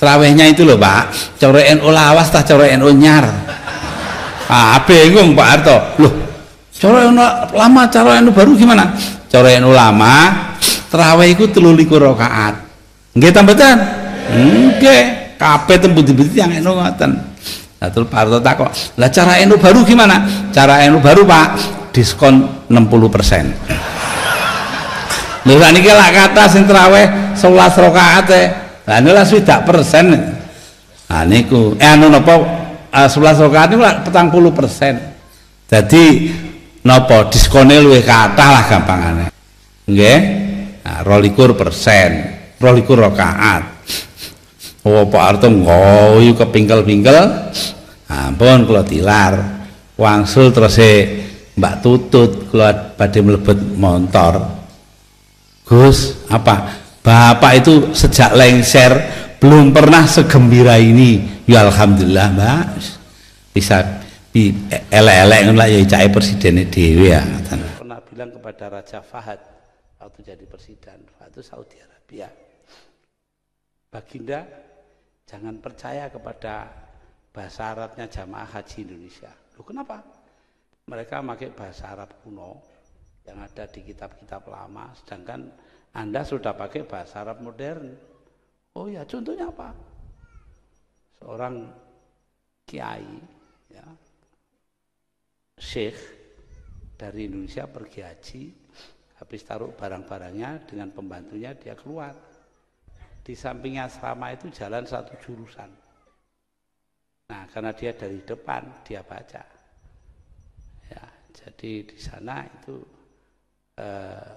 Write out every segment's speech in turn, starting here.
terawihnya itu loh Pak. Cara NU lawas tah cara NU nyar. Ah bingung Pak Harto? Loh cara NU lama cara NU baru gimana? Cara NU lama terawih itu telu likur rakaat. Nggih tambetan nggih. Kabeh tembung-tembung yang NU ngoten. Lalu Pak Harto lah cara NU baru gimana? Cara NU baru Pak, diskon 60 persen. Lha niki lak kata sing traweh 11 rakaat e. Lah niku swidak persen. Nah niku eh anu napa 11 rakaat niku lak 40 persen. Dadi napa diskone luwih kathah lah gampangane. Nggih. Nah 22 persen, 22 rakaat. Oh Pak Harto ngoyu kepingkel-pingkel. Ampun kula tilar. Wangsul terus Mbak Tutut kula badhe mlebet motor. Gus, apa? Bapak itu sejak lengser belum pernah segembira ini. Ya alhamdulillah, Mbak. Bisa di elek-elek ngono ya cai presiden dhewe ya. Pernah bilang kepada Raja Fahad waktu jadi presiden, itu Saudi Arabia. Baginda jangan percaya kepada bahasa Arabnya jamaah haji Indonesia. Loh kenapa? Mereka pakai bahasa Arab kuno yang ada di kitab-kitab lama sedangkan Anda sudah pakai bahasa Arab modern. Oh ya contohnya apa? Seorang kiai ya syekh dari Indonesia pergi haji habis taruh barang-barangnya dengan pembantunya dia keluar. Di sampingnya asrama itu jalan satu jurusan. Nah karena dia dari depan dia baca. Ya jadi di sana itu uh,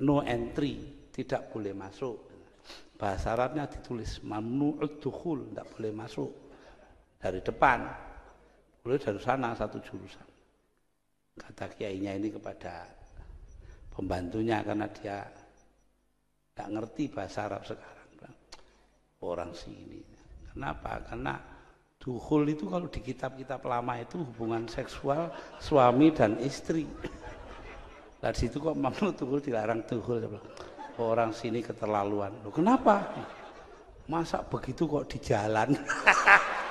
no entry, tidak boleh masuk. Bahasa Arabnya ditulis mamnu'ud dukhul, tidak boleh masuk dari depan. Boleh dari sana satu jurusan. Kata kiainya ini kepada pembantunya karena dia tidak ngerti bahasa Arab sekarang. Orang sini. Kenapa? Karena duhul itu kalau di kitab-kitab lama itu hubungan seksual suami dan istri. Lah situ kok mamnu tuhul dilarang tuhul. Orang sini keterlaluan. Loh, kenapa? Masa begitu kok di jalan?